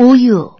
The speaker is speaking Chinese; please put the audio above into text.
乌有。